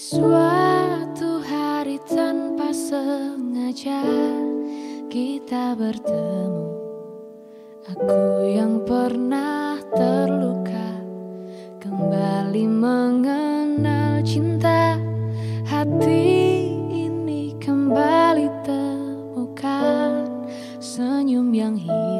suatu hari tanpa sengaja kita bertemu. Aku yang pernah terluka Kembali mengenal cinta. Hati ini kembali temukan Senyum yang hilang.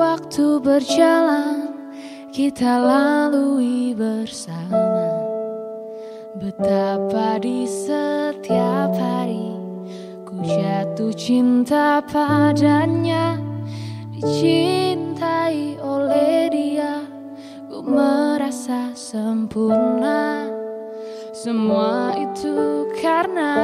Waktu berjalan, kita lalui bersama. Betapa di setiap hari ku jatuh cinta padanya, dicintai oleh dia, ku merasa sempurna. Semua itu karena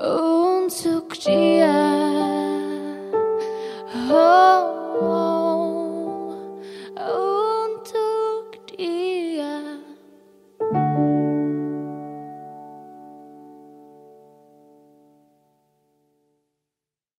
untuk dia. Oh.